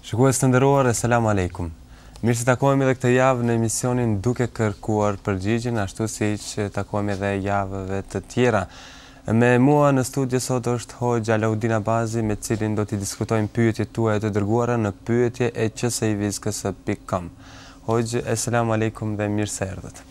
Shikues të nderuar Eselamu Alejkum. Mirë se takohemi edhe këtë javë në emisionin Duke kërkuar përgjigjen, ashtu siç takohemi edhe javëve të tjera. Me mua në studio sot është Hoxhë Alaudin Abazi me të cilin do t'i diskutojmë pyetjet tuaja të dërguara në pyetje et qsi-zks pikë kom. Hoxhë Eselamu Alejkum dhe mirë se erdhët.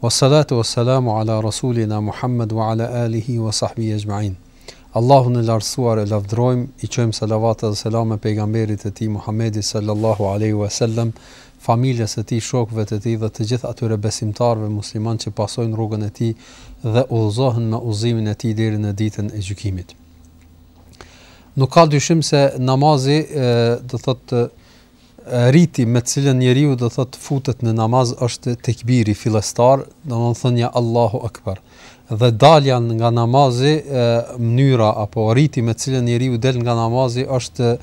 Wassalatu wassalamu ala rasulina Muhammed wa ala alihi wa sahbihi ejma'in. Allahun e Lartësuar e lavdërojmë, i çojmë salavate dhe selame Pejgamberit të Tij Muhammedit sallallahu alejhi wa sellem, familjes së tij, shokëve të tij dhe të gjithë atyre besimtarëve muslimanë që pasojnë rrugën e tij dhe udhëzohen me udhëzimin e tij deri në Ditën e Gjykimit. Nuk ka dyshim se namazi, do të thotë, Riti me të cilën njeriu do thot futet në namaz është tekbiri fillestar, domethënë thënia Allahu Akbar. Dhe dalja nga namazi, mënyra apo riti me të cilën njeriu del nga namazi është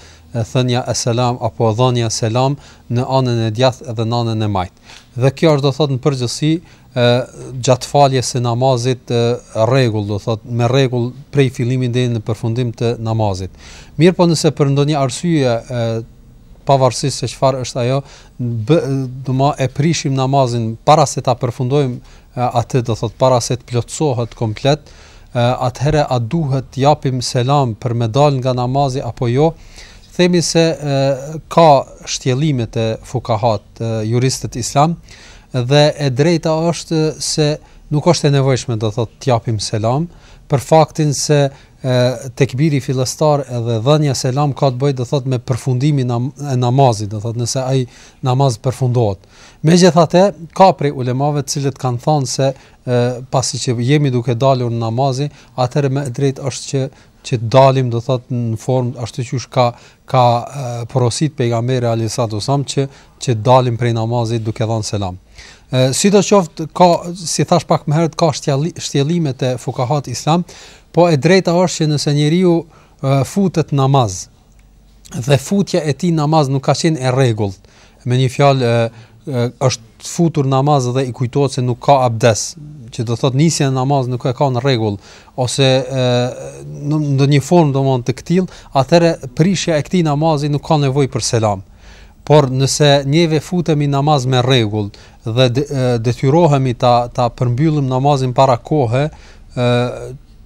thënia Eselam apo dhënia Selam në anën e djathtë dhe në anën e majtë. Dhe kjo është do thot në përgjithësi gjatë faljes së namazit rregull, do thot me rregull prej fillimit deri në përfundim të namazit. Mirëpo nëse për ndonjë arsye e pavarësisht se çfarë është ajo, do të thotë e prishim namazin para se ta përfundojmë atë do thot para se të plotësohet komplet, atëherë a duhet të japim selam për me dal nga namazi apo jo? Themi se e, ka shtjellime te fukahat, juristët islam, Dhe e drejta është se nuk është e nevojshme do thotë të japim selam për faktin se tekbiri fillestar edhe dhënia selam ka të bëjë do thotë me përfundimin e namazit, do thotë nëse ai namaz përfundohet. Megjithatë, ka prej ulemave të cilët kanë thënë se pasi që jemi duke dalur nga namazi, atëherë më e drejtë është që që të dalim do thot në formë ashtu siç ka ka porosit pejgamberi alayhi salatu sallam që që të dalim prej namazit duke dhënë selam. Ë sidoqoftë ka si thash pak më herët ka shtjellime te fukahat islam, po e drejta është që nëse njeriu futet namaz dhe futja e tij namaz nuk ka qenë e rregullt. Me një fjalë është futur namaz dhe i kujtohet se nuk ka abdes, që do thot nisjen e namazit nuk e ka në rregull ose në ndonjë formë domon të ktill, atëre prishja e këtij namazi nuk ka nevojë për selam. Por nëse ne veç futemi namaz me rregull dhe detyrohemi ta ta përmbyllim namazin para kohe,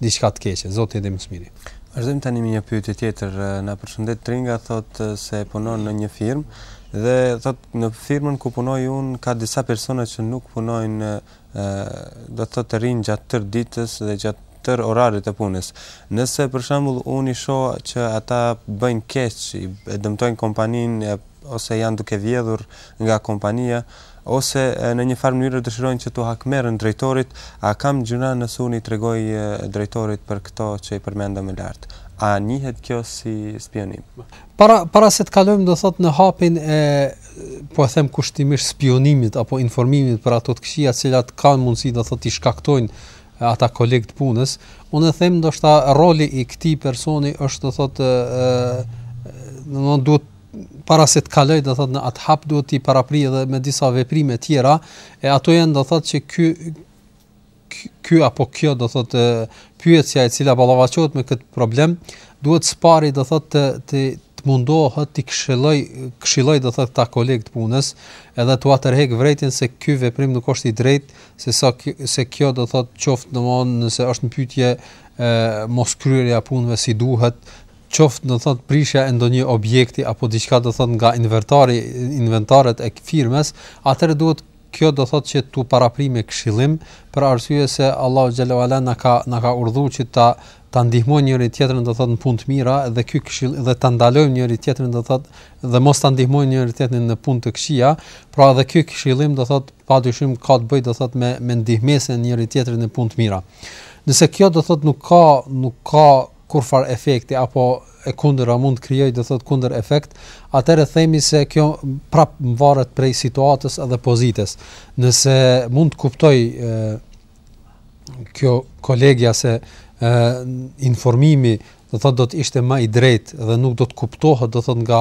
diçka të keqe. Zoti e di më së miri. Vazhdojmë tani me një pyetje tjetër. Na përshëndet Tringa, thotë se punon në një firmë dhe thotë në firmën ku punoj unë ka disa persona që nuk punojnë do të thotë rrin gjatë tërë ditës dhe gjatë tërë orarit të punës. Nëse për shembull unë i shoh që ata bëjnë keq, e dëmtojnë kompaninë ose janë duke vjedhur nga kompania, ose në një farë mënyre dëshirojnë që t'i hakmerren drejtorit, a kam gjynah nëse unë i tregoj drejtorit për këto që i përmenda më lart? A njihet kjo si spiunim? Para para se të kalojmë do thotë në hapin e po e them kushtimisht spiunimit apo informimit për ato të këqija të cilat kanë mundësi do thotë të shkaktojnë ata kolegë të punës, unë e them ndoshta roli i këtij personi është do thotë ë do duhet para se të kalojë do thot në atë hap duhet t'i paraprijë edhe me disa veprime tjera e ato janë do thot që ky ky apo kjo do thot pyetësja e cila ballafaqohet me këtë problem duhet së pari do thot të të të mundohet t'i këshillojë këshillojë do thot ata kolegë të punës edhe t'ua tërheqë vërejtën se ky veprim nuk është i drejtë se sa se kjo do thot qoftë domon nëse është në pyetje e moskryerja e punëve si duhet qoftë do të thotë prishja e ndonjë objekti apo diçka do të thotë nga inventari inventarët e firmës, atëherë duhet kjo do thotë që t'u paraprijë me këshillim, për arsye se Allahu xhel-le ue ala na ka na ka urdhëruar që ta ta ndihmojmë njëri tjetrin do thotë në punë të mira dhe ky këshill dhe ta ndalojmë njëri tjetrin do thotë dhe mos ta ndihmojmë njëri tjetrin në punë të këqija, pra edhe ky këshillim do thotë padyshim ka të bëjë do thotë me me ndihmesën e njëri tjetrit në punë të mira. Nëse kjo do thotë nuk ka nuk ka kurrfarë efekti apo e kundërta mund të krijojë do të thotë kundërefekt, atëherë themi se kjo prap varet prej situatës edhe pozitës. Nëse mund të kuptojë ë kjo kolegja se ë informimi do thotë do të ishte më i drejtë dhe nuk do të kuptohet do thotë nga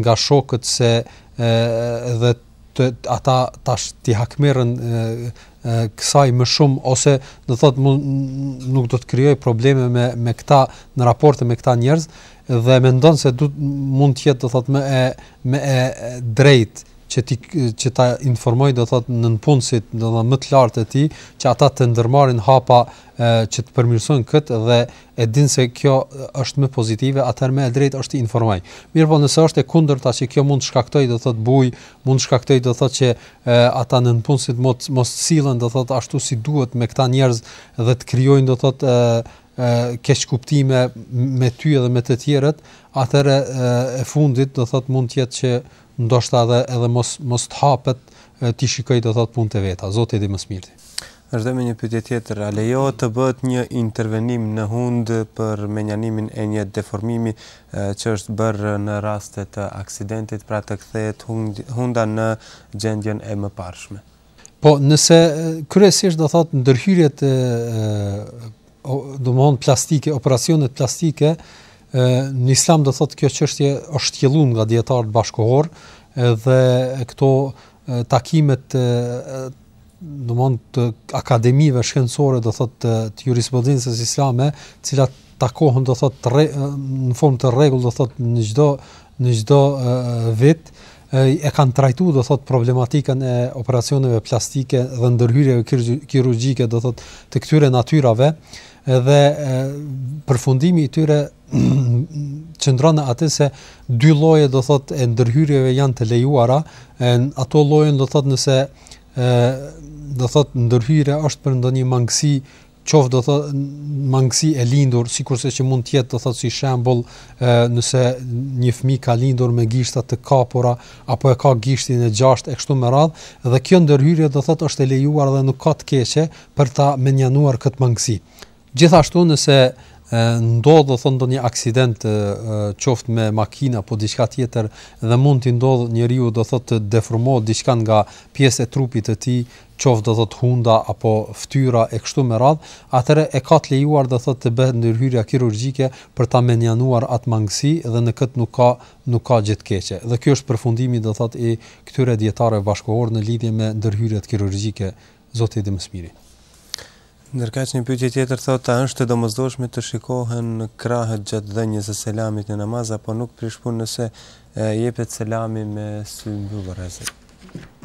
nga shokët se ë dhe të ata tash t'i hakmerren kësaj më shumë ose do thotë nuk do të krijojë probleme me me këta në raporte me këta njerëz dhe mendon se do mund të jetë do thotë më e më e drejtë që t'i që ta informojë do thot nëpunësit do thot më të lartë të tij që ata të ndërmarrin hapa e, që të përmirësojnë këtë dhe e din se kjo është më pozitive, atëherë më e drejtë është t'i informojë. Mirëpo nëse është e kundërta që kjo mund të shkaktojë, do thotë bujë, mund të shkaktojë do thotë që e, ata nëpunësit mos mos sillen do thotë ashtu si duhet me këta njerëz dhe të krijojnë do thotë keqkuptime me ty edhe me të tjerët, atëherë e fundit do thotë mund të jetë që ndoshta edhe edhe mos mos të hapet t'i shikoj do thot punët e veta zoti e di më së miri Vazhdoj me një pyetje tjetër, a lejohet të bëhet një intervenim në hundë për menjanimin e një deformimi që është bërë në raste të aksidentit, pra të kthehet hunda në gjendjen e mëparshme? Po, nëse kryesisht do thotë ndërhyrjet e do thotë plastike, operacionet plastike, ë në Islam do thotë kjo çështje është shtjelluar nga dijetarët bashkëkohorë, edhe këto takimet e do mund të akademive shkencore do thotë të, të jurisprudencës islame, të cilat takohen do thotë në formë të rregullt do thotë në çdo në çdo vit e kanë trajtu do thot problematikën e operacioneve plastike dhe ndërhyrjeve kirurgjike do thot të këtyre natyrave dhe përfundimi i tyre qëndron në atë se dy lloje do thot e ndërhyrjeve janë të lejuara e ato lloje do thot nëse e do thot ndërhyrja është për ndonjë mangësi qoftë do thotë mangësi e lindur sikurse që mund të jetë do thotë si shembull nëse një fëmijë ka lindur me gishta të kapura apo e ka gishtin e gjashtë e kështu me radhë dhe kjo ndërhyrje do thotë është e lejuar dhe nuk ka të keqe për ta menjanuar këtë mangësi gjithashtu nëse ndodh do thotë ndonjë aksident qoftë me makinë apo diçka tjetër dhe mund të ndodhë njeriu do thotë të deformohet diçka nga pjesë e trupit të tij qoftë do thotë hunda apo ftyra e kështu me radhë, atëherë e ka të lejuar do thotë të bëhet ndërhyrja kirurgjike për ta menjanuar atë mangësi dhe në këtë nuk ka nuk ka gjë të keqe. Dhe kjo është përfundimi do thotë i këtyre dijetarëve bashkëkohorë në lidhje me ndërhyrjet kirurgjike, Zoti e di më së miri. Ndërkaq një pyetje tjetër thotë a është e domosdoshme të shikohen krahët gjatë dhënies së selamit në namaz apo nuk prish punë nëse jepet selami me sy mbyllur.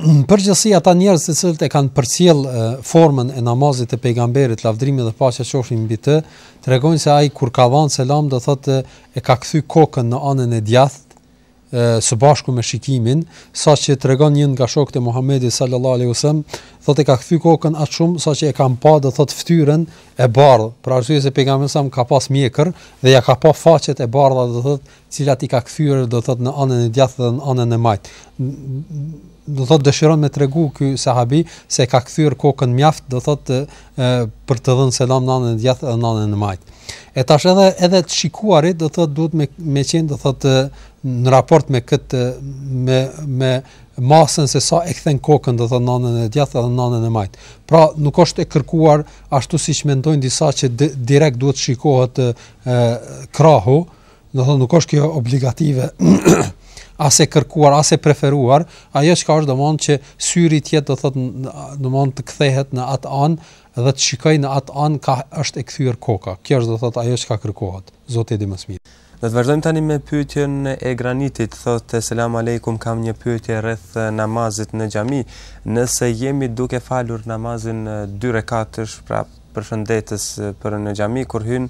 Në përgjithësi ata njerëz të cilët e kanë përcjell formën e namazit të pejgamberit lavdrimi dhe paqja qofshin mbi të, tregojnë se ai kur ka dhënë selam do thotë e ka kthy kokën në anën e djathtë së bashku me shikimin, saqë tregon njëni nga shokët e Muhamedit sallallahu alaihi wasallam, thotë ka kthy kokën aq shumë saqë e kam pa do thotë fytyrën e bardhë, për arsye se pejgamberi sallallahu alaihi wasallam ka pas mjekër dhe ia ka pa faqet e bardha do thotë, cilat i ka kthyer do thotë në anën e djathtë dhe në anën e majtë. Do thotë dëshiron me tregu ky sahabi se ka kthyer kokën mjaft, do thotë për të dhënë selam në anën e djathtë dhe në anën e majtë. E tash edhe edhe të shikuarit do thotë duhet me me qenë do thotë në raport me këtë me me masën se sa e kthen kokën do thotë në anën e djathtë dhe në anën e majtë. Pra nuk është e kërkuar ashtu siç mendojnë disa që direkt duhet të shikohet krahu, Do thotë nuk është kjo obligative as e kërkuar as e preferuar, ajo çka është domthon që syri të jetë do thotë domthon të kthehet në atë anë dhe të shikojë në atë anë ka është e kthyer koka. Kjo është do thotë ajo çka kërkohet. Zoti e di më së miri. Do të vazhdojmë tani me pyetjen e Granitit, thotë selam alejkum, kam një pyetje rreth namazit në xhami. Nëse jemi duke falur namazin dy rekatësh, prapë përshëndetës për në xhami kur hyn,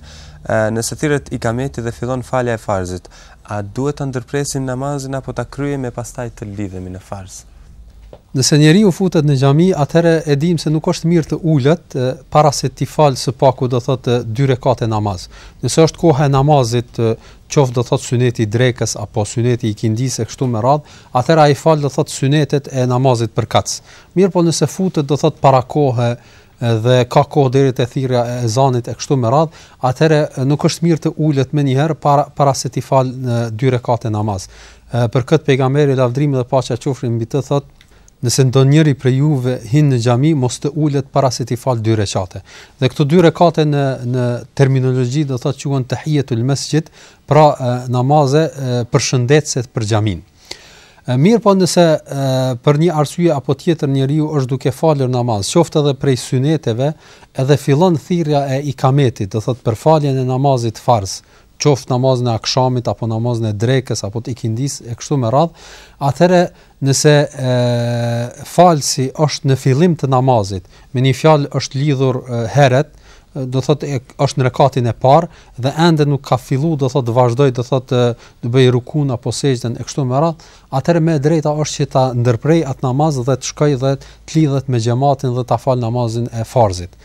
nëse thirret ikameti dhe fillon falja e farzit, a duhet ta ndërpresim namazin apo ta kryejmë e pastaj të lidhemi në farz? Nëse njeriu futet në xhami, atëherë e dimë se nuk është mirë të ulet para se të falë së paku do thotë dy rekate namaz. Nëse është koha e namazit, qoftë do thotë syneti i drekës apo syneti i ikindisë e kështu me radhë, atëherë ai fal do thotë synetet e namazit përkatës. Mirëpo nëse futet do thotë para kohë, dhe ka kohë deri te thirrja e ezanit e kështu me radhë, atëherë nuk është mirë të ulet menjëherë para para se të falë dy rekate namaz. Për këtë pejgamberi lavdrimi dhe paqja qofshin mbi të thotë Nëse ndonjëri prej juve hyn në xhami, mos të ulet para se të falë dy rekate. Dhe këto dy rekate në në terminologji do thotë quhen tehijetul mesxhid, pra namaz përshëndetës për xhaminë. Mirëpo nëse për një arsye apo tjetër njeriu është duke falur namaz, qoftë edhe prej syneteve, edhe fillon thirrja e ikametit, do thotë për faljen e namazit farz, qoftë namazin e akshamit apo namazin e drekës apo të ikindisë e kështu me radhë, atëherë nëse e, falësi është në fillim të namazit, me një fjalë është lidhur herët, do thot e është në rekatin e parë dhe ende nuk ka fillu do thotë vazhdu do thotë të bëjë rukunë apo sexhden e kështu me radhë, atëherë më e drejta është që ta ndërprejë atë namaz dhe të shkojë dhe të lidhet me xhamatin dhe ta falë namazin e farzit.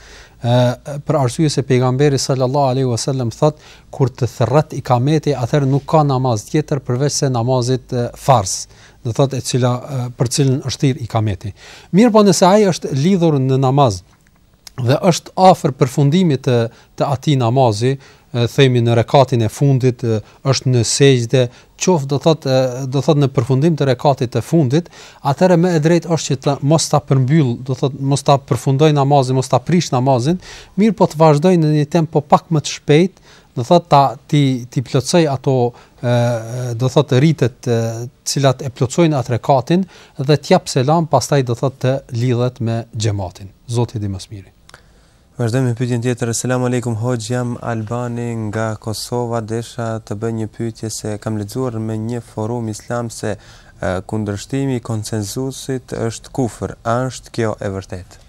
ë për arsye se pejgamberi salallahu alejhi ve selem thotë kur të thirret ikameti atëherë nuk ka namaz tjetër përveç se namazit farz do thotë e cila për cilën është thirr ikameti mirëpo nëse ai është lidhur në namaz dhe është afër përfundimit të të atij namazi, themi në rekatin e fundit është në sexhde, qoftë do thotë do thotë në përfundim të rekatit të fundit, atëherë më e drejtë është që të mos ta përmbyllë, do thotë mos ta përfundojë namazin, mos ta prishë namazin, mirëpo të vazhdojë në një tempo pak më të shpejtë, do thotë ta t'i t'i plotësojë ato do thotë ritet të cilat e plotësojnë atë rekat dhe të japë selam pastaj do thotë të lidhet me xhamatin Zoti e di më së miri. Vazhdojmë me pyetjen tjetër. Selam alejkum Hoxhë, jam Albani nga Kosova. Desha të bëj një pyetje se kam lexuar në një forum islam se kundërshtimi i konsensusit është kufër. A është kjo e vërtetë?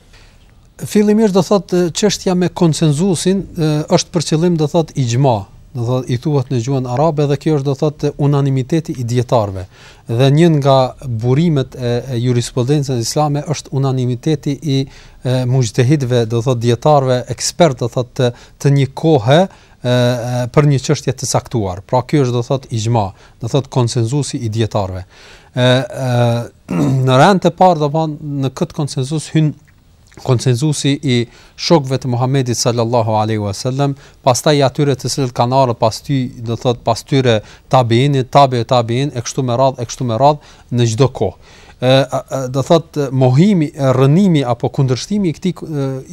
Fillimisht do thot çështja me konsenzusin është për qëllim do thot ixhma, do thot i thuhet në gjuhën arabe dhe kjo është do thot unanimiteti i dietarëve. Dhe një nga burimet e, e jurisprudencës islame është unanimiteti i mujtehidëve, do thot dietarëve, ekspertë do thot të, të një kohe për një çështje të caktuar. Pra ky është do thot ixhma, do thot konsenzusi i dietarëve. Ë në rend të parë do thon në këtë konsenzus hyn konsenzusi i shokëve të Muhamedit sallallahu alaihi wasallam, pastaj atyre të cilët kanë ardhur pas ty, do të thotë pas tyre tabiinët, tabi tabiin e kështu me radh, e kështu me radh në çdo kohë. ë do thot mohimi rrënimi apo kundërshtimi i këtij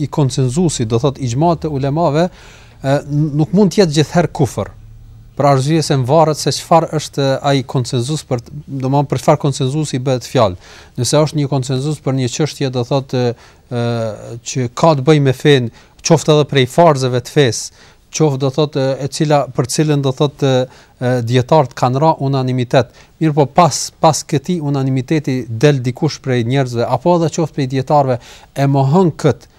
i konsenzusit do thot ixhmait të ulemave Ë nuk mund të jetë gjithherë kufër. Për arsye se varet se çfarë është ai konsenzus për, domthonë për çfarë konsenzusi bëhet fjalë. Nëse është një konsenzus për një çështje, do thotë ë që ka të bëjë me fen, qoftë edhe prej farzeve të fesë, qoftë do thotë e cila për cilën do thotë dietart kanë ra unanimitet. Mirëpo pas pas këtij unanimiteti del dikush prej njerëzve apo edhe qoftë prej dietarëve e mohon këtë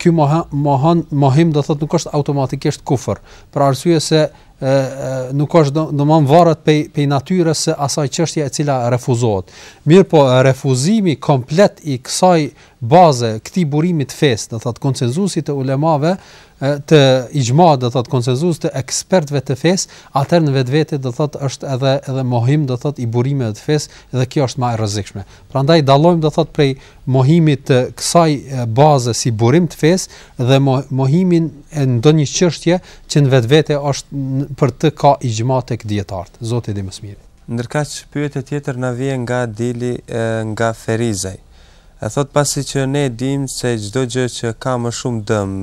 ky mohon mohim do thot nuk është automatikisht kufër për arsye se ë nuk është domethënë varet pe pe natyrës së asaj çështje e cila refuzohet mirëpo refuzimi komplet i kësaj baze këtij burimi të fesë do thot konsenzusit të ulemave të ixhmait do thot konsenzus të ekspertëve të fesë atë në vetvete do thot është edhe edhe mohim do thot i burimeve të fesë dhe kjo është më e rrezikshme prandaj dallojmë do thot prej mohimit të kësaj baze si burim të fesë dhe mohimin e ndonjë çështje që në vetvete është për të ka ixhma tek dietart. Zoti e di më së miri. Ndërkaq pyetja tjetër na vjen nga Dili nga Ferizaj. E thot pasi që ne e dimë se çdo gjë që ka më shumë dëm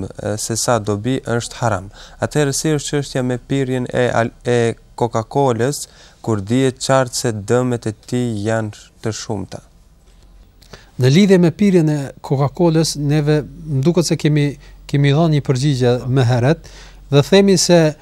se sa dobi është haram. Atëherë si është çështja me pirjen e e Coca-Colës kur dihet qartë se dëmet e tij janë të shumta? Në lidhje me pirjen e Coca-Colës, ne, më duket se kemi kemi dhënë një përgjigje më herët dhe themi se e,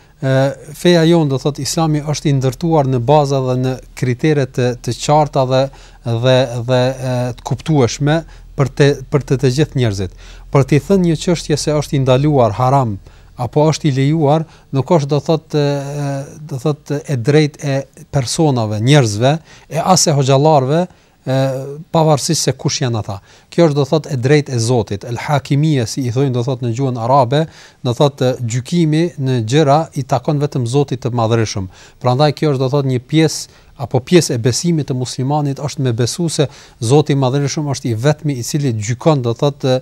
feja jonë do thot Islami është i ndërtuar në baza dhe në kritere të të qarta dhe dhe dhe e, të kuptueshme për të për të të gjithë njerëzit. Për të thënë një çështje se është i ndaluar haram apo është i lejuar, nuk është do thot e, do thot e drejt e personave, njerëzve e as e hoxhallarëve pavarësisht se kush janë ata. Kjo është do thotë e drejtë e Zotit, el hakimia si i thonë do thotë në gjuhën arabe, do thotë gjykimi në gjëra i takon vetëm Zotit të Madhërishëm. Prandaj kjo është do thotë një pjesë apo pjesë e besimit të muslimanit është me besu se Zoti i Madhërishëm është i vetmi i cili gjykon do thotë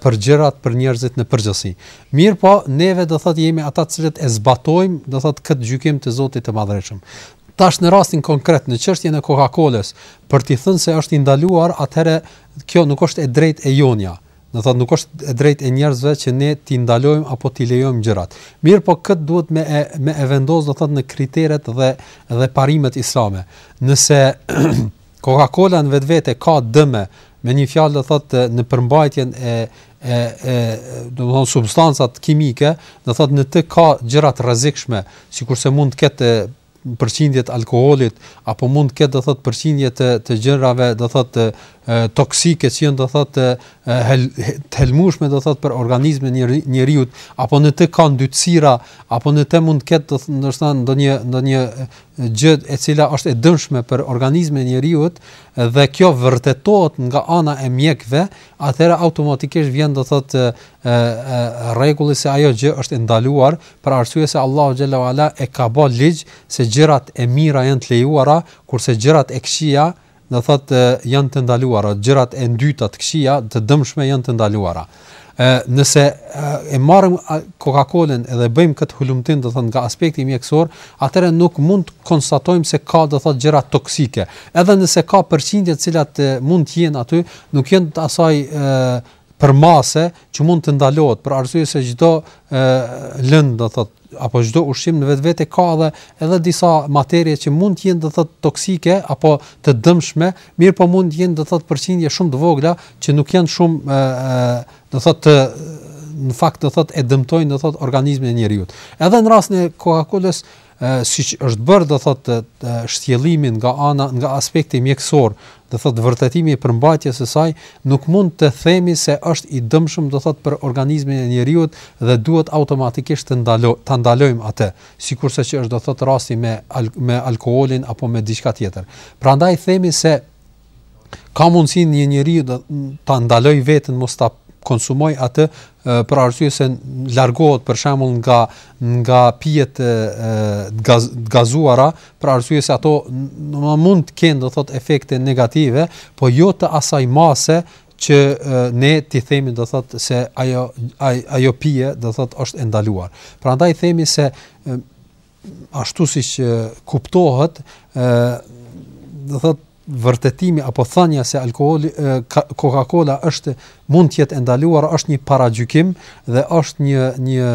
për gjërat për njerëzit në përgjithësi. Mirëpo, neve do thotë jemi ata të cilët e zbatojmë do thotë këtë gjykim të Zotit të Madhërishëm. Tash në rastin konkret, në çështjen e Coca-Colës, për t'i thënë se është i ndaluar, atëherë kjo nuk është e drejtë e jonja. Do thotë nuk është e drejtë e njerëzve që ne t'i ndalojmë apo t'i lejojmë gjërat. Mirëpo këtë duhet me e me e vendos do thotë në kriteret dhe dhe parimet islame. Nëse Koka-kola në vetvete ka dëme, me një fjalë do thotë në përmbajtjen e e e do të thonë substancat kimike, do thotë në të ka gjëra të rrezikshme, sikurse mund të ketë përqindje të alkoolit apo mund të ketë do thotë përqindje të të gjërave do thotë toksike që janë do thotë të helmushme do thotë për organizmin e njeriut apo në të ka ndytësira apo në të mund të ketë ndoshta ndonjë ndonjë gjë e cila është e dëmshme për organizmin e njeriut dhe kjo vërtetohet nga ana e mjekëve, atëherë automatikisht vjen do thotë rregulli se ajo gjë është e ndaluar për arsye se Allahu xhelle ue ala e ka bë ligj se gjërat e mira janë të lejuara, kurse gjërat e këqija Do thotë janë të ndaluara, gjërat e ndyta të këqija, të dëmshme janë të ndaluara. Ë nëse e marrim Coca-Colën dhe bëjmë këtë hulumtim do thotë nga aspekti mjekësor, atëherë nuk mund të konstatojmë se ka do thotë gjëra toksike. Edhe nëse ka përqindje të cilat mund të jenë aty, nuk janë të asaj ë përmase që mund të ndalohet për arsye se çdo lëndë do thotë apo çdo ushqim në vetvete ka edhe edhe disa materie që mund të jenë do thotë toksike apo të dëmshme, mirëpo mund të jenë do thotë përqindje shumë të vogla që nuk janë shumë do thotë të në fakt do thotë e dëmtojnë do thotë organizmin e njeriut. Edhe në rastin e Coca-Colës siç është bërë do thotë shtjellimi nga ana nga aspekti mjekësor, do thotë vërtetimi i përmbajtjes së saj, nuk mund të themi se është i dëmshëm do thotë për organizmin e njeriut dhe duhet automatikisht të ndalo, ta ndalojmë atë, sikurse që është do thotë rasti me al, me alkoolin apo me diçka tjetër. Prandaj themi se Ka mundësi një njeri ta ndalojë veten mos ta konsumojë atë për arsye se largohet për shembull nga nga pijet e gaz, gazuara për arsye se ato do mund të kenë do thot efekte negative, po jo të asaj mase që ne t'i themi do thot se ajo ajo pije do thot është e ndaluar. Prandaj themi se ashtu siç kuptohet, ë do thotë vërtetimi apo thënia se alkooli Coca-Cola është mund të jetë e ndaluar është një paragjykim dhe është një një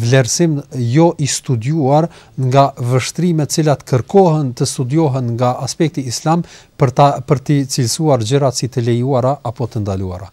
vlerësim jo i studiuar nga vështrimet të cilat kërkohen të studiohen nga aspekti islam për ta për të cilësuar gjërat si të lejuara apo të ndaluara.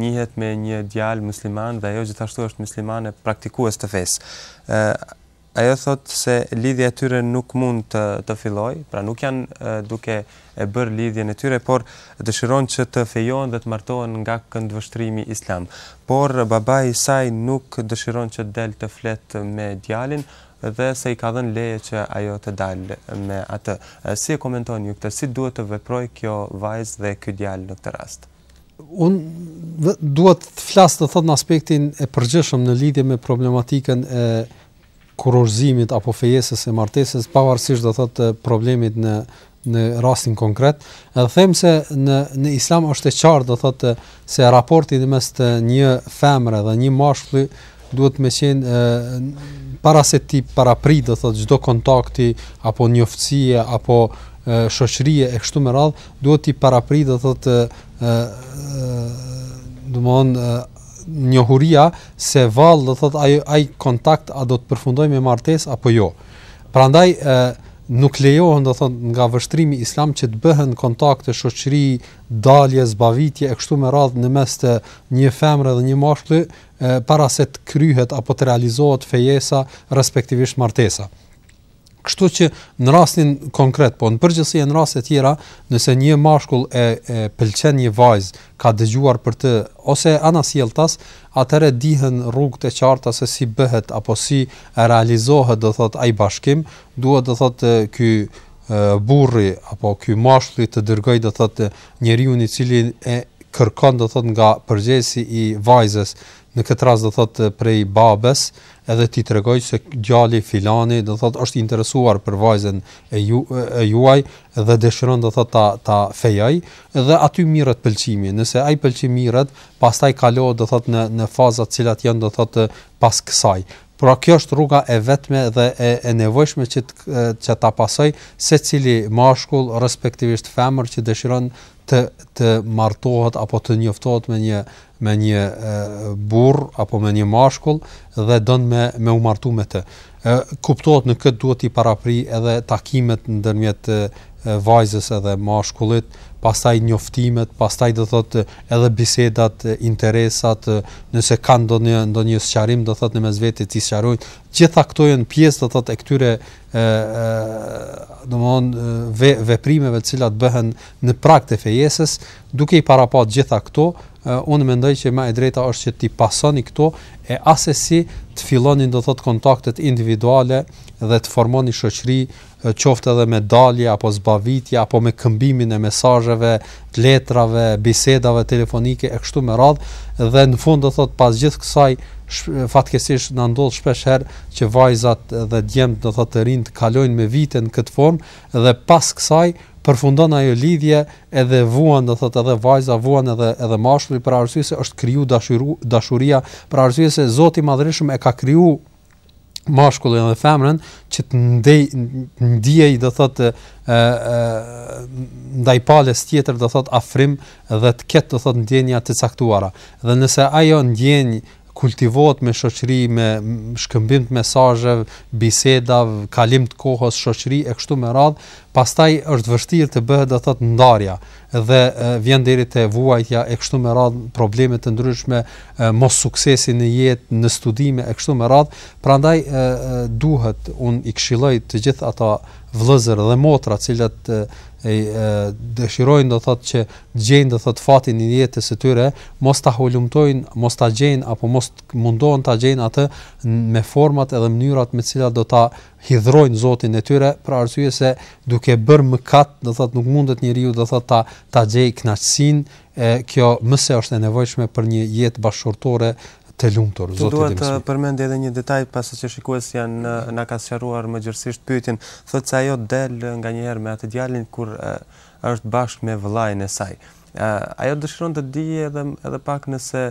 njihet me një djalë musliman dhe ajo gjithashtu është muslimane praktikues të fesë. Ë ajo thotë se lidhja e tyre nuk mund të të fillojë, pra nuk janë duke e bërë lidhjen e tyre, por dëshiron që të fejohen dhe të martohen nga këndvështrimi islam. Por babai i saj nuk dëshiron që të del të flet me djalin dhe s'i ka dhënë leje që ajo të dalë me atë. Si e komentoni ju këtë? Si duhet të veprojë kjo vajzë dhe ky djalë në këtë rast? Unë duhet të flas do thot në aspektin e përgjithshëm në lidhje me problematikën e kurorëzimit apo fejesës e martesës pavarësisht do thot problemit në në rastin konkret, edhe them se në në Islam është e qartë do thot se raporti në mes të një femre dhe një mashkulli duhet me qenë para se t'i paraprijë do thot çdo kontakti apo njoftësie apo shoqërie e kështu me radhë duhet t'i paraprijë do thotë domthon njohuria se vallë do thotë ai ai kontakt a do të përfundojë me martesë apo jo. Prandaj ë nuk lejohen do thotë nga vështrimi islam që të bëhen kontakte shoqëri, dalje, zbavitje e kështu me radhë në mes të një femre dhe një mashkulli para se të kryhet apo të realizohet fejesa respektivisht martesa. Kështu që në rastin konkret, po në përgjithësi në raste të tjera, nëse një mashkull e, e pëlqen një vajzë, ka dëgjuar për të ose anasjelltas, atëherë dihen rrugët e qarta se si bëhet apo si realizohet, do thot ai bashkim, duhet do thot ky burri apo ky mashkulli të dërgojë do thot njeriun i cili e kërkon do thot nga përgjegjësi i vajzës në këtë rast do thot prej babës edhe t'i tregojë se djali filani do thot është i interesuar për vajzën e ju e juaj dhe dëshiron do thot ta ta fejojë dhe aty mirret pëlqimi nëse ai pëlqim mirret pastaj kalohet do thot në në fazat të cilat janë do thot pas kësaj. Pra kjo është rruga e vetme dhe e, e nevojshme që të, që ta pasojë secili mashkull respektivisht femër që dëshiron të të martohet apo të njoftohet me një me një burr apo me një mashkull dhe don me me u martu me të. Ë kuptohet në këtë duhet t'i parapri edhe takimet ndërmjet vajzës edhe mashkullit, pastaj njoftimet, pastaj do thotë edhe bisedat, interesat, nëse ka ndonjë ndonjë sqarim do thotë në mes veti t'i sqarojnë. Gjitha këto janë pjesë do thotë e këtyre ë domthon ve, veprimeve të cilat bëhen në prag të fejesës, Duke i parë pra të gjitha këto, unë mendoj që më e drejta është që t'i pasoni këto e asesi të filloni do thotë kontaktet individuale dhe të formoni shoqëri qoftë edhe me dalje apo zbavitje apo me këmbimin e mesazheve, letrave, bisedave telefonike e kështu me radh dhe në fund do thotë pas gjithë kësaj fatkeqësisht na ndodh shpesh herë që vajzat dhe djemt do thotë të rinë të kalojnë me vite në këtë formë dhe pas kësaj përfundon ajo lidhje edhe vuan do thot edhe vajza vuan edhe edhe mashkulli për arsye se është kriju dashuru, dashuria për arsye se Zoti i Madhërishëm e ka kriju mashkullin dhe femrën që të ndej ndjej do thot ë ndaj palës tjetër do thot afrim dhe të ketë do thot ndjenja të caktuara dhe nëse ajo ndjenjë kultivohet me shoqëri, me shkëmbim të mesazheve, bisedave, kalim të kohës, shoqëri e kështu me radh, pastaj është vështirë të bëhet do thot ndarja dhe vjen deri te vuajtja e kështu me radh, probleme të ndryshme, mos suksesi në jetë, në studime e kështu me radh, prandaj duhet un i këshilloj të gjithë ata vëllezër dhe motra të cilët e dëshirojnë do thot që gjejnë do thotë fatin e jetës së tyre, mos ta hulumtojnë, mos ta gjejnë apo mos mundohen ta gjejnë atë me format edhe mënyrat me të cilat do ta hidhrojnë Zotin e tyre, për arsye se duke bërë mëkat, do thotë nuk mundet njeriu do thotë ta ta gjejë kënaqësinë, e kjo më se është e nevojshme për një jetë bashkëshortore të lumtur, Zoti e di. Duhet të përmend edhe një detaj pasi që shikuesja jonë ë, na ka sqaruar më gjerësisht pyetjen thotë se ajo del nganjëherë me atë djalin kur është bashkë me vëllain e saj. Ajo dëshiron të dijë edhe edhe pak nëse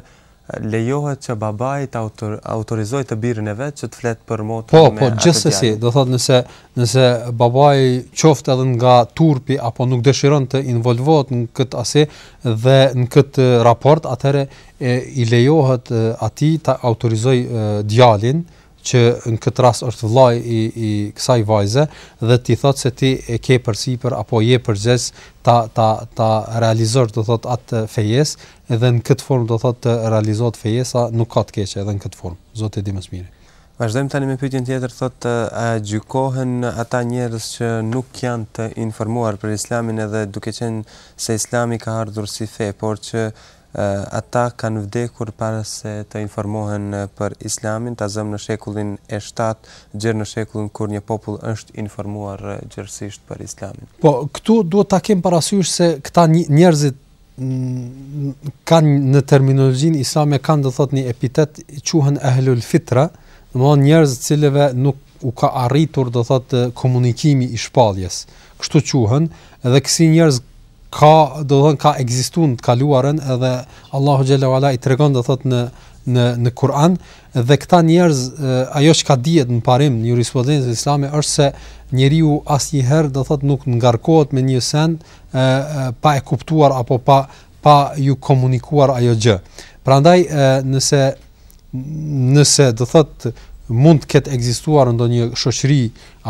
lejohet që babai të autor, autorizojë të birin e vet që të flet për motrën po, po, e tij. Po, po, gjithsesi, do thotë nëse nëse babai qoftë edhe nga turpi apo nuk dëshiron të involvohet në këtë asi dhe në këtë raport, atëherë i lejohet atij të autorizojë djalin që në këtë rast është vllai i i kësaj vajze dhe t'i thotë se ti e ke përsipër apo je përgjegjës ta ta ta realizosh do thotë atë fejes edhe në këtë formë do thotë të realizohet fejesa nuk ka të keqe edhe në këtë formë Zoti e di më së miri Vazhdojmë tani me pyetjen tjetër thotë a gjykohen ata njerëz që nuk janë të informuar për islamin edhe duke qenë se islami ka ardhur si fe por që Ata kanë vdekur para se të informohen për Islamin, ta zëmë në shekullin e shtatë, gjer në shekullin kur një popull është informuar gjerësisht për Islamin. Po, këtu duhet ta kemi parasysh se këta njerëzit kanë në terminologjinë islame kanë do thotë një epitet quhen Ahlul Fitra, domethënë njerëz të cilëve nuk u ka arritur do thotë komunikimi i shpalljes. Kështu quhen, edhe kësi njerëz ka domethënë ka ekzistuar në të kaluarën edhe Allahu xhelle ve ala i tregon do thotë në në në Kur'an dhe këta njerëz ajo çka dihet në parim në jurisprudencën islame është se njeriu asnjëherë do thotë nuk ngarkohet me një sen, pa e kuptuar apo pa pa iu komunikuar ajo gjë. Prandaj nëse nëse do thotë mund të ketë ekzistuar ndonjë shoqëri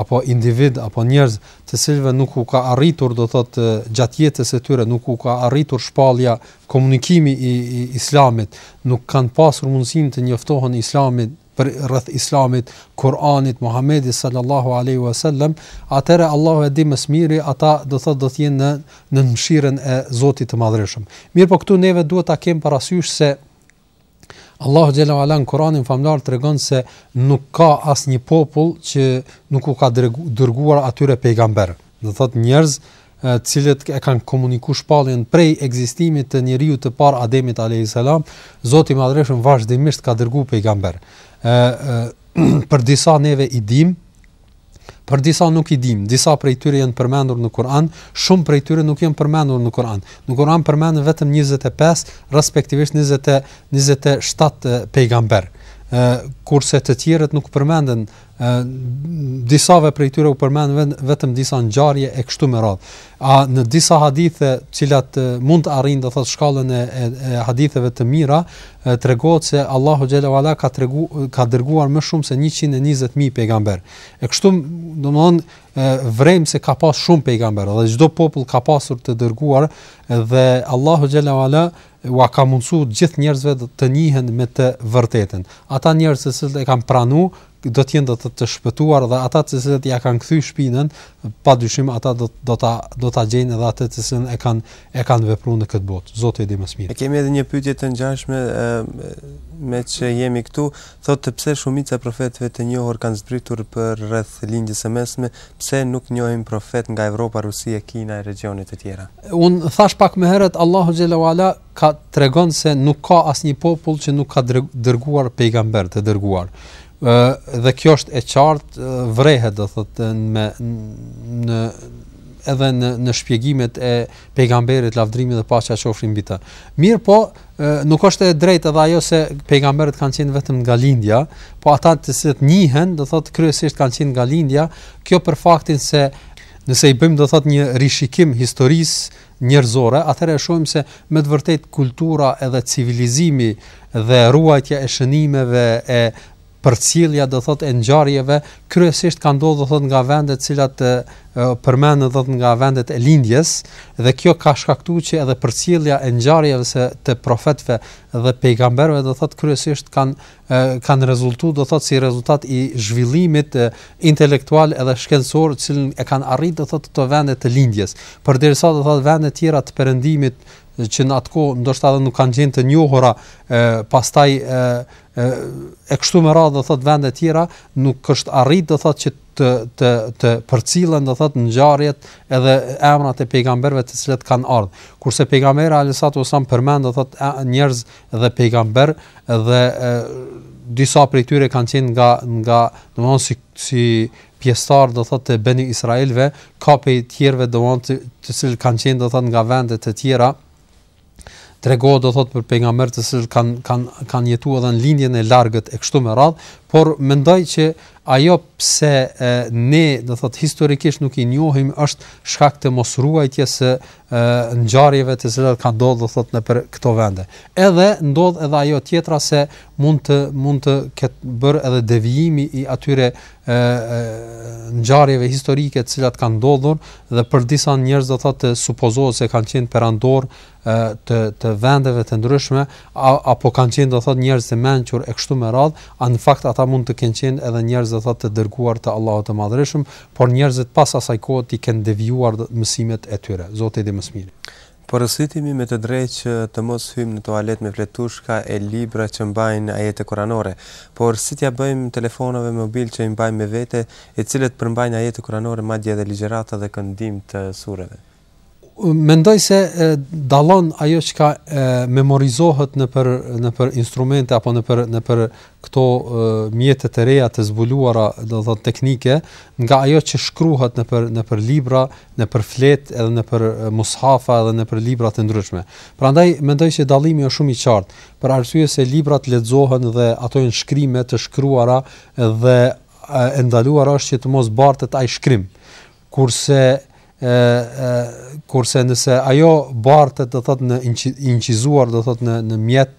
apo individ apo njerëz të cilëve nuk u ka arritur, do thotë, gjatë jetës së tyre nuk u ka arritur shpallja, komunikimi i, i Islamit, nuk kanë pasur mundësinë të njoftohen Islamin përreth Islamit, Kur'anit, Muhamedit sallallahu alaihi wasallam, atëherë Allahu e di më së miri, ata do thotë do të jenë në në mëshirën e Zotit të Madhërishëm. Mirëpo këtu neve duhet ta kem parasysh se Allahu xhelle ve ala në Kur'anin famëlartë tregon se nuk ka asnjë popull që nuk u ka dërguar atyre pejgamber. Do thotë njerëz të cilët e kanë komuniku shpalljen prej ekzistimit të njeriut të parë Ademit alayhis salam, Zoti i Madhërishëm vazhdimisht ka dërguar pejgamber. Ë për disa neve i dim, Për disa nuk i dimë, disa prej tyre janë përmendur në Kur'an, shumë prej tyre nuk janë përmendur në Kur'an. Në Kur'an përmenden vetëm 25, respektivisht 20 27 pejgamber. Ë kurse të tjerët nuk përmenden, ë disave prej tyre u përmenden vetëm disa ngjarje e kështu me radhë. A në disa hadithe të cilat mund të arrijnë do thotë shkallën e, e, e haditheve të mira, tregohet se Allahu xhelle ve ala ka tregu ka dërguar më shumë se 120 mijë pejgamber. E kështu domthon vërejmë se ka pas shumë pejgamber dhe çdo popull ka pasur të dërguar dhe Allahu xhelle ve ala ua ka mundsu gjithë njerëzve të njihen me të vërtetën. Ata njerëz të cilët e kanë pranu do të jenë do thotë të shpëtuar dhe ata të cilët ia kanë kthy shpinën, padyshim ata do do ta do ta gjejnë edhe atë të cilën e kanë e kanë vepruar në këtë botë. Zoti e di më së miri. E kemi edhe një pyetje të ngjashme meqë jemi këtu, thotë pse shumica e profetëve të njohur kanë zbritur përreth lindjes së mesme, pse nuk njohim profetë nga Evropa, Rusia, Kina e regjione të tjera. Unë thashë pak më herët Allahu xhelle ve ala ka tregon se nuk ka asnjë popull që nuk ka dërguar pejgamber të dërguar ë dhe kjo është e qartë vërehet do thotë me në edhe në në shpjegimet e pejgamberit lavdrimi dhe paqja qofshin mbi të. Mirëpo, nuk është e drejtë edhe ajo se pejgamberët kanë qenë vetëm nga lindja, po ata të cilët njihen, do thotë kryesisht kanë qenë nga lindja, kjo për faktin se nëse i bëjmë do thotë një rishikim historisë njerëzore, atëherë e shohim se me të vërtetë kultura edhe civilizimi dhe ruajtja e shënimeve e përcjellja do thotë e ngjarjeve kryesisht ka ndodh do thotë nga vendet të cilat përmenden do thotë nga vendet e lindjes dhe kjo ka shkaktu që edhe përcjellja e ngjarjeve se të profetëve dhe pejgamberëve do thotë kryesisht kanë kanë rezultu, do thotë si rezultat i zhvillimit intelektual edhe shkencor, të cilin e kanë arrit do thotë këto vende të lindjes. Përderisa do thotë vende të tjera të perëndimit që në atë kohë ndoshta edhe nuk kanë qenë të njohura, e, pastaj e, e, e kështu me radhë do thotë vende të tjera nuk është arrit do thotë që të të të përcillen do thotë ngjarjet edhe emrat e pejgamberëve të cilët kanë ardhur. Kurse pejgamberi alejhi salatu selam përmend do thotë njerëz dhe pejgamber dhe e, disa prej tyre kanë qenë nga nga domthon si si pjesëtar do thotë të Beni Israilëve, ka prej të tjerëve domthon të, të cilët kanë qenë do thotë nga vende të tjera tregohet do thot për pejgamber të cilët kanë kanë kanë jetuar edhe në lindjen e largët e kështu me radh, por mendoj që Ajo pse ne, do thotë, historikisht nuk i njohim është shkak të mosruajtjes së ngjarjeve të cilat kanë ndodhur, do thotë, nëpër këto vende. Edhe ndodh edhe ajo tjetra se mund të mund të jetë bërë edhe devijimi i atyre ë ngjarjeve historike të cilat kanë ndodhur dhe për disa njerëz do thotë supozohet se kanë qenë perandorë të të vendeve të ndryshme apo kanë qenë do thot njerëz të mençur e kështu me radh, a në fakt ata mund të kenë qenë edhe njerëz do thot të dërguar të Allahut të Madhërishëm, por njerëzit pas asaj kohe t'i kenë devijuar mësimet e tyre. Zoti e di më së miri. Porositemi me të drejtë që të mos hyjmë në tualet me fletushka e libra që mbajnë ajete kuranore, por si t'ia bëjmë telefonave mobil që i mbajmë me vete, të cilët përmbajnë ajete kuranore madje edhe ligjërata dhe këndim të sureve. mendoj se dallon ajo çka memorizohet nëpër nëpër instrumente apo nëpër nëpër këto mjete të reja të zbuluara, do të thotë teknike, nga ajo që shkruhet nëpër nëpër libra, nëpër fletë edhe nëpër mushafa edhe nëpër libra të ndryshme. Prandaj mendoj se dallimi është shumë i qartë, për arsye se librat lexohen dhe ato janë shkrime të shkruara dhe e ndaluar është që të mos bartet ai shkrim. kurse e kurse nëse ajo bartet do thot në incizuar do thot në në mjet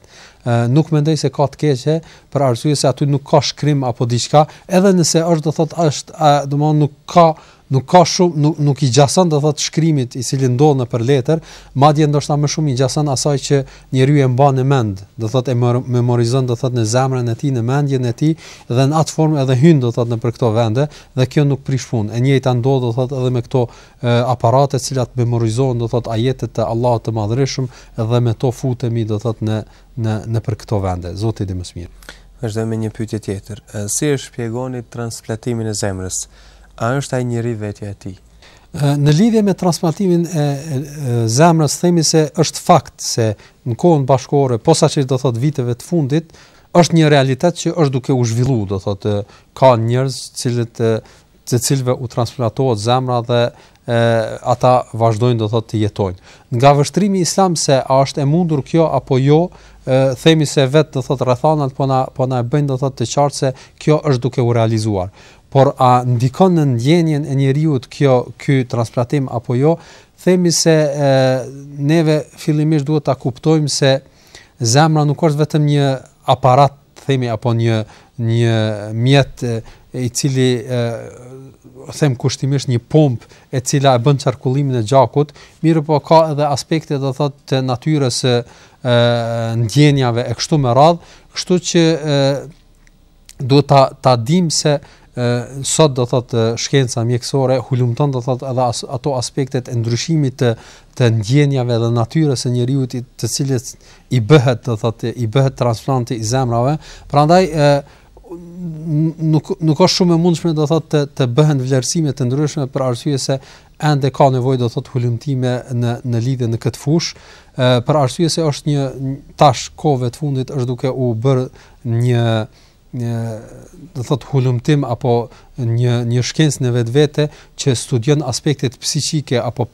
nuk mendoj se ka të keqe për arsye se aty nuk ka shkrim apo diçka edhe nëse është do thot është do thot nuk ka nuk ka shumë nuk nuk i gjason do thot shkrimit i cili ndodh nëpër letër madje ndoshta më shumë i gjason asaj që njeriu e mban në mend, do thot e memorizon do thot në zemrën e tij, në mendjen e tij dhe në atë formë edhe hyn do thot nëpër këto vende dhe kjo nuk prish punë. E njëjta ndodh do thot edhe me këto aparate të cilat memorizojnë do thot ajetet e Allahut të Madhërisëm dhe me to futemi do thot në në nëpër këto vende. Zoti e di më së miri. Vazhdojmë me një pyetje tjetër. Si e shpjegoni transplantimin e zemrës? A është ai njeri vetja e tij? Në lidhje me transplantimin e zemrës themi se është fakt se në kohën bashkëkohore, posaçërisht do thotë viteve të fundit, është një realitet që është duke u zhvilluar, do thotë ka njerëz të cilët të cilëve u transplantohet zemra dhe e, ata vazhdojnë do thotë të jetojnë. Nga vështrimi islam se a është e mundur kjo apo jo, e, themi se vetë do thotë rrethanat po na po na e bëjnë do thotë të qartë se kjo është duke u realizuar. Por a ndikon në ndjenjën e njeriut kjo ky transplantim apo jo? Themi se neve fillimisht duhet ta kuptojmë se zemra nuk është vetëm një aparat, themi apo një një mjet i cili them kushtimisht një pompë e cila e bën qarkullimin e gjakut, mirëpo ka edhe aspekte do thot të natyrës së ndjenjave e kështu me radhë, kështu që duhet ta ta dimë se sot do thot shkenca mjekësore hulumton do thot edhe as, ato aspektet e ndryshimit të të ndjenjave dhe natyrës së njeriut, të cilës i bëhet do thot i bëhet transplanti i zemrave prandaj ë nuk nuk ka shumë mundësi do thot të të bëhen vlerësime të ndryshme për arsye se ende ka nevojë do thot hulumtime në në lidhje në këtë fushë për arsye se është një tash kohëve të fundit është duke u bër një një do thotë hulumtim apo një një shkencë në vetvete që studion aspektet psiqike apo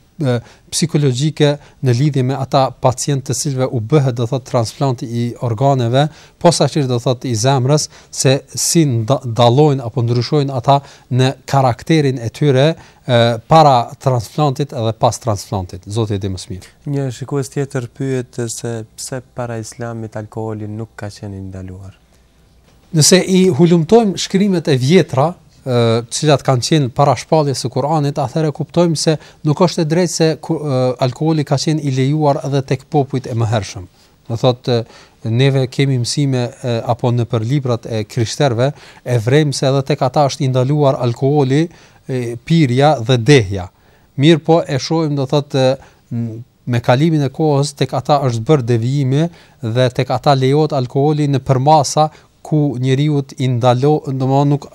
psikologjike në lidhje me ata pacientë të cilëve u bëhet do thotë transplanti i organeve, posaçërisht do thotë i zemrës se si dallojnë apo ndryshojnë ata në karakterin e tyre Ë para transplantit edhe pas transplantit, Zoti e di më së miri. Një shikues tjetër pyet se pse para Islamit alkooli nuk ka qenë i ndaluar. Nëse i hulumtojmë shkrimet e vjetra, të cilat kanë qenë para shpalljes së Kur'anit, atëherë kuptojmë se nuk është e drejtë se alkooli ka qenë i lejuar edhe tek popujt e mëhershëm. Do thotë neve kemi mësime apo nëpër librat e krishterëve e vrejmë se edhe tek ata është i ndaluar alkooli, pirja dhe dehja. Mirpo e shohim do thotë me kalimin e kohës tek ata është bërë devijimi dhe tek ata lejohet alkooli në përmasa ku njeriut i ndalo, do thotë nuk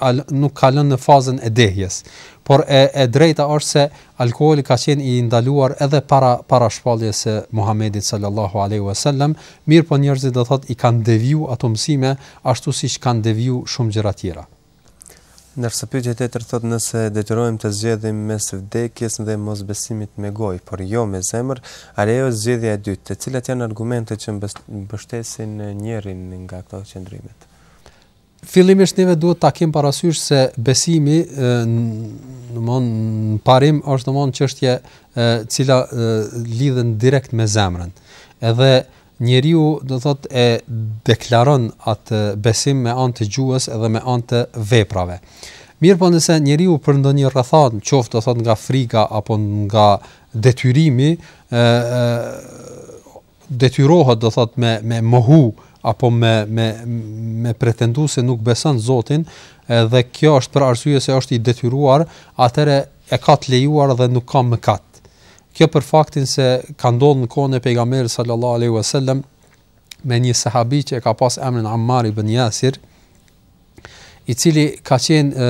nuk kalon në fazën e dehjes. Por e e drejta është se alkooli ka qenë i ndaluar edhe para para shpalljes së Muhamedit sallallahu alaihi wasallam, mirëpo njerëzit do thotë i kanë deviju ato mësime ashtu siç kanë deviju shumë gjëra tjera. Ndërsa pyetja tjetër thotë nëse detyrohemi të zgjedhim mes vdekjes dhe mosbesimit me gojë, por jo me zemër, a lejohet zgjedhja e dytë dhe cilat janë argumentet që mbështesin njërin nga këto qëndrimet? Fillimisht neve duhet ta kemi parasysh se besimi domthon në parim është domthon çështje e cila lidhet direkt me zemrën. Edhe Njeriu, do të thotë, e deklaron atë besim me anë të gjuhës edhe me anë të veprave. Mirpo nëse njeriu për ndonjë rrethanë, qoftë do thotë nga frika apo nga detyrimi, ë detyrohet do thotë me me mohu apo me me me pretendu se nuk beson Zotin, edhe kjo është për arsye se është i detyruar, atëherë e ka të lejuar dhe nuk ka mëkat. Kjo për faktin se ka ndodhur në kohën e Pejgamberit sallallahu alejhi ve sellem me një sahabi që e ka pas emrin Ammar ibn Yasir, i cili ka qenë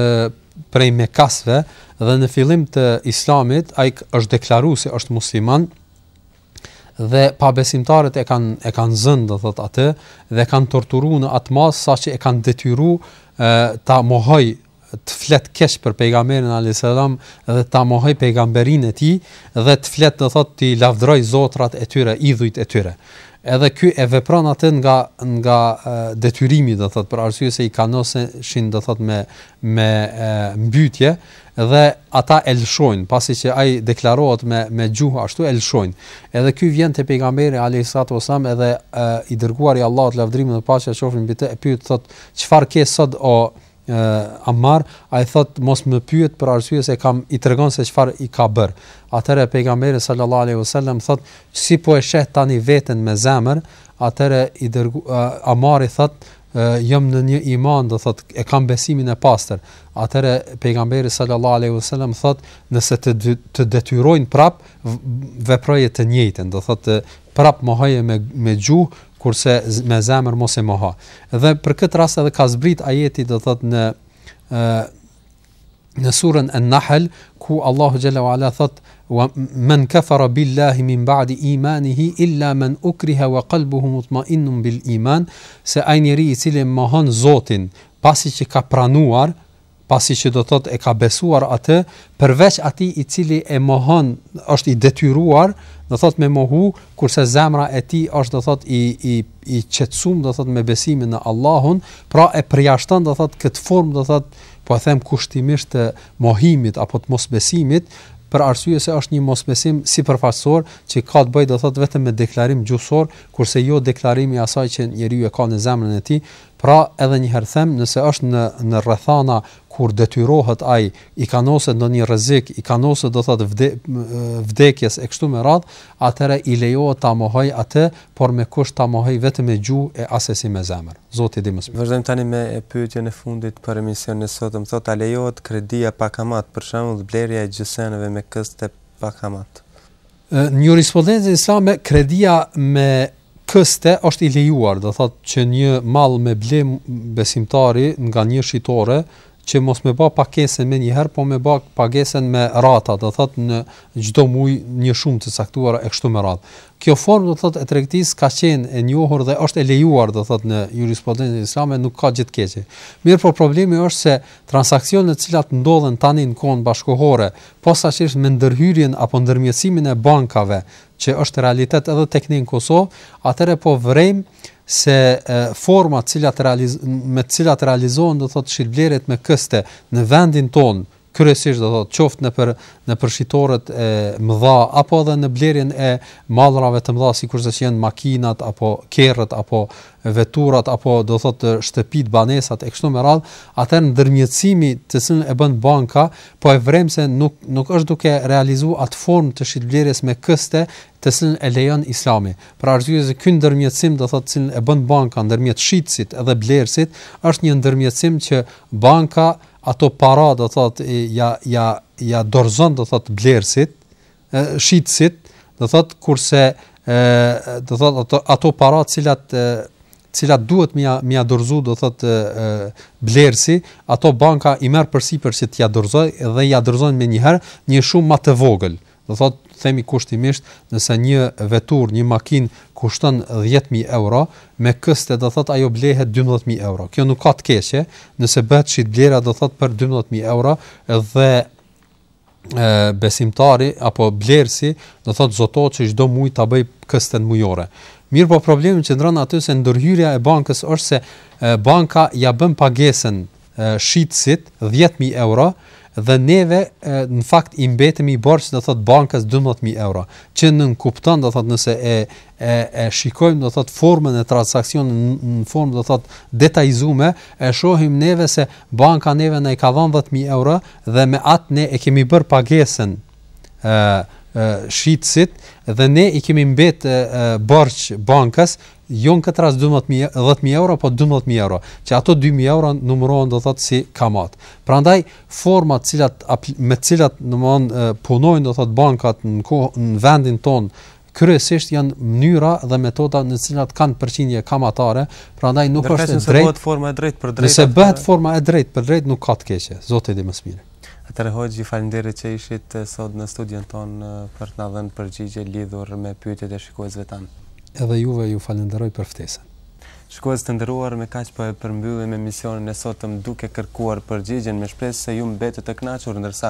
prej Mekasve dhe në fillim të Islamit ai është deklaru se është musliman dhe pabesimtarët e kanë e kanë zënë do thot atë dhe kanë torturu në atë masë saqë e kanë detyru ta mohojë të flet keq për pejgamberin alayhis salam dhe ta mohojë pejgamberinë e tij dhe të flet do thot t'i lavdrojë zotrat e tyre idhujt e tyre edhe ky e vepron atë nga nga detyrimi do thot për arsye se i kanoseshin do thot me me e, mbytje dhe ata e lëshojnë pasi që ai deklarohet me me gjuhë ashtu e lëshojnë edhe ky vjen te pejgamberi alayhis salatu wasalam edhe e, i dërguari i Allahut lavdërimi dhe paqja qofshin mbi të e pyet thot çfarë ke sot o Ammar, ai thotë, mos më pyet për arsye se kam i tregon se çfarë i ka bërë. Atëherë pejgamberi sallallahu alaihi wasallam thotë, si po e sheh tani veten me zemër, atëherë i dërgu Ammari i thotë, jam në një iman, do thotë, e kam besimin e pastër. Atëherë pejgamberi sallallahu alaihi wasallam thotë, nëse të detyrojnë prap, veproje të njëjtën, do thotë, prap mohoje me me gjuhë kurse me zemër mos e moho Dhe për këtë rast edhe ka zbrit ajeti do thot në ë në surën An-Nahl ku Allahu xhalla wa ala thot man kafara billahi min ba'di imanihi illa man ukriha wa qalbuhu mutma'innun bil iman se ai njeri i cili mohon Zotin pasi që ka pranuar pasi që do thotë e ka besuar atë, përveç atij i cili e mohon, është i detyruar, do thotë me mohu, kurse zemra e tij është do thotë i i i qetësuar do thotë me besimin në Allahun, pra e përjashton do thotë këtë formë do thotë po them kushtimisht të mohimit apo të mosbesimit, për arsye se është një mosbesim sipërfaqësor që ka të bëjë do thotë vetëm me deklarim gjuhësor, kurse jo deklarimi i asaj që njeriu e ka në zemrën e tij, Pra edhe një herë them nëse është në në rrethana kur detyrohet ai i kanoset ndonjë rrezik i kanoset do thotë vde, vdekjes e kështu me radh atëherë i lejohet ta mohoj atë por me kusht ta mohoj vetëm me gjuhë e asesi me zemër zoti di më së miri vazhdojmë tani me pyetjen e fundit për emisionin e sotëm thotë a lejohet kredia pa kamat për shembull blerja e gjësendeve me këste pa kamat në jurisprudencën islame kredia me Këste është i lejuar, do thotë që një mall me ble besimtari nga një shitore që mos me bë pagesën menjëherë, po me bë pagesën me rata, do thotë në çdo muaj një shumë të caktuar e kështu me radhë. Kjo formë do thotë e tregtisë ka qenë e njohur dhe është e lejuar do thotë në jurisprudencën islame nuk ka gjë të keqe. Mirëpo problemi është se transaksionet të cilat ndodhin tani në kohën bashkohore, posaçërisht me ndërhyrjen apo ndërmjetësimin e bankave që është realitet edhe tek ne në Kosovë, atëherë po vrejmë se format cilat realiz, me të cilat realizohen do thotë shitblerjet me këste në vendin ton kryesisht do thotë qoftë nëpër nëpër shitoret e mëdha apo edhe në blerjen e mallrave të mëdha sikurse që janë makinat apo kerrët apo veturat apo do thotë shtëpitë, banesat e kështu me radhë, atëherë ndërmjetësimi të cilën e bën banka po e vrem se nuk nuk është duke realizuar atë formë të shitblerjes me këste të cilën e lejon Islami. Për arsye se ky ndërmjetësim do thotë cilën e bën banka ndërmjet shitësit edhe blerësit është një ndërmjetësim që banka ato para do thotë ja ja ja dorëzon do thotë blerësit shitësit, do thot kurse do thot ato ato para të cilat të cilat duhet me me ia dorëzu do thot blerësi, ato banka i merr përsipër si t'ia dorëzoj dhe ia dorëzon menjëherë një shumë ma të vogël. Do thot themi kushtimisht, nëse një veturë, një makinë kushton 10000 euro, me këste do thot ajo blehet 12000 euro. Kjo nuk ka të keqe, nëse bëhet shitblerja do thot për 12000 euro dhe besimtari apo blerësi do thotë zotohet që çdo muaj ta bëj këstin mujore. Mirëpo problemi qëndron aty se ndërhyrja e bankës është se banka ia bën pagesën shitësit 10.000 euro dhe neve në fakt i mbetemi borxh do thotë bankës 12.000 euro që nënkupton do thotë nëse e, e e shikojmë do thot formën e transaksionit në formë do thot detajzume e shohim neve se banka neve na i ka dhënë 10000 euro dhe me atë ne e kemi bër pagesën ë ë shitësit dhe ne i kemi mbet borxh bankës jo në këtë rast 12000 10000 euro po 12000 euro që ato 2000 euro numërohen do thot si kamat prandaj forma të cilat me të cilat punojnë do thot bankat në kohë në vendin ton kryesisht janë mënyra dhe metoda në të cilat kanë përqindje kamatare, prandaj nuk është e drejtë. Nëse bëhet forma e drejtpërdrejtë. Nëse bëhet forma e drejtpërdrejtë nuk ka të keqe, Zoti i di më së miri. Atëherë hoxhë, ju faleminderit që ishit eh, sot në studion ton eh, për të na dhënë përgjigje lidhur me pyetjet e shikuesve tan. Edhe juve ju falenderoj për ftesën. Shikues të nderuar, me kaq po e përmbyllim emisionin e sotëm duke kërkuar përgjigjen me shpresë se ju mbetët të kënaqur ndërsa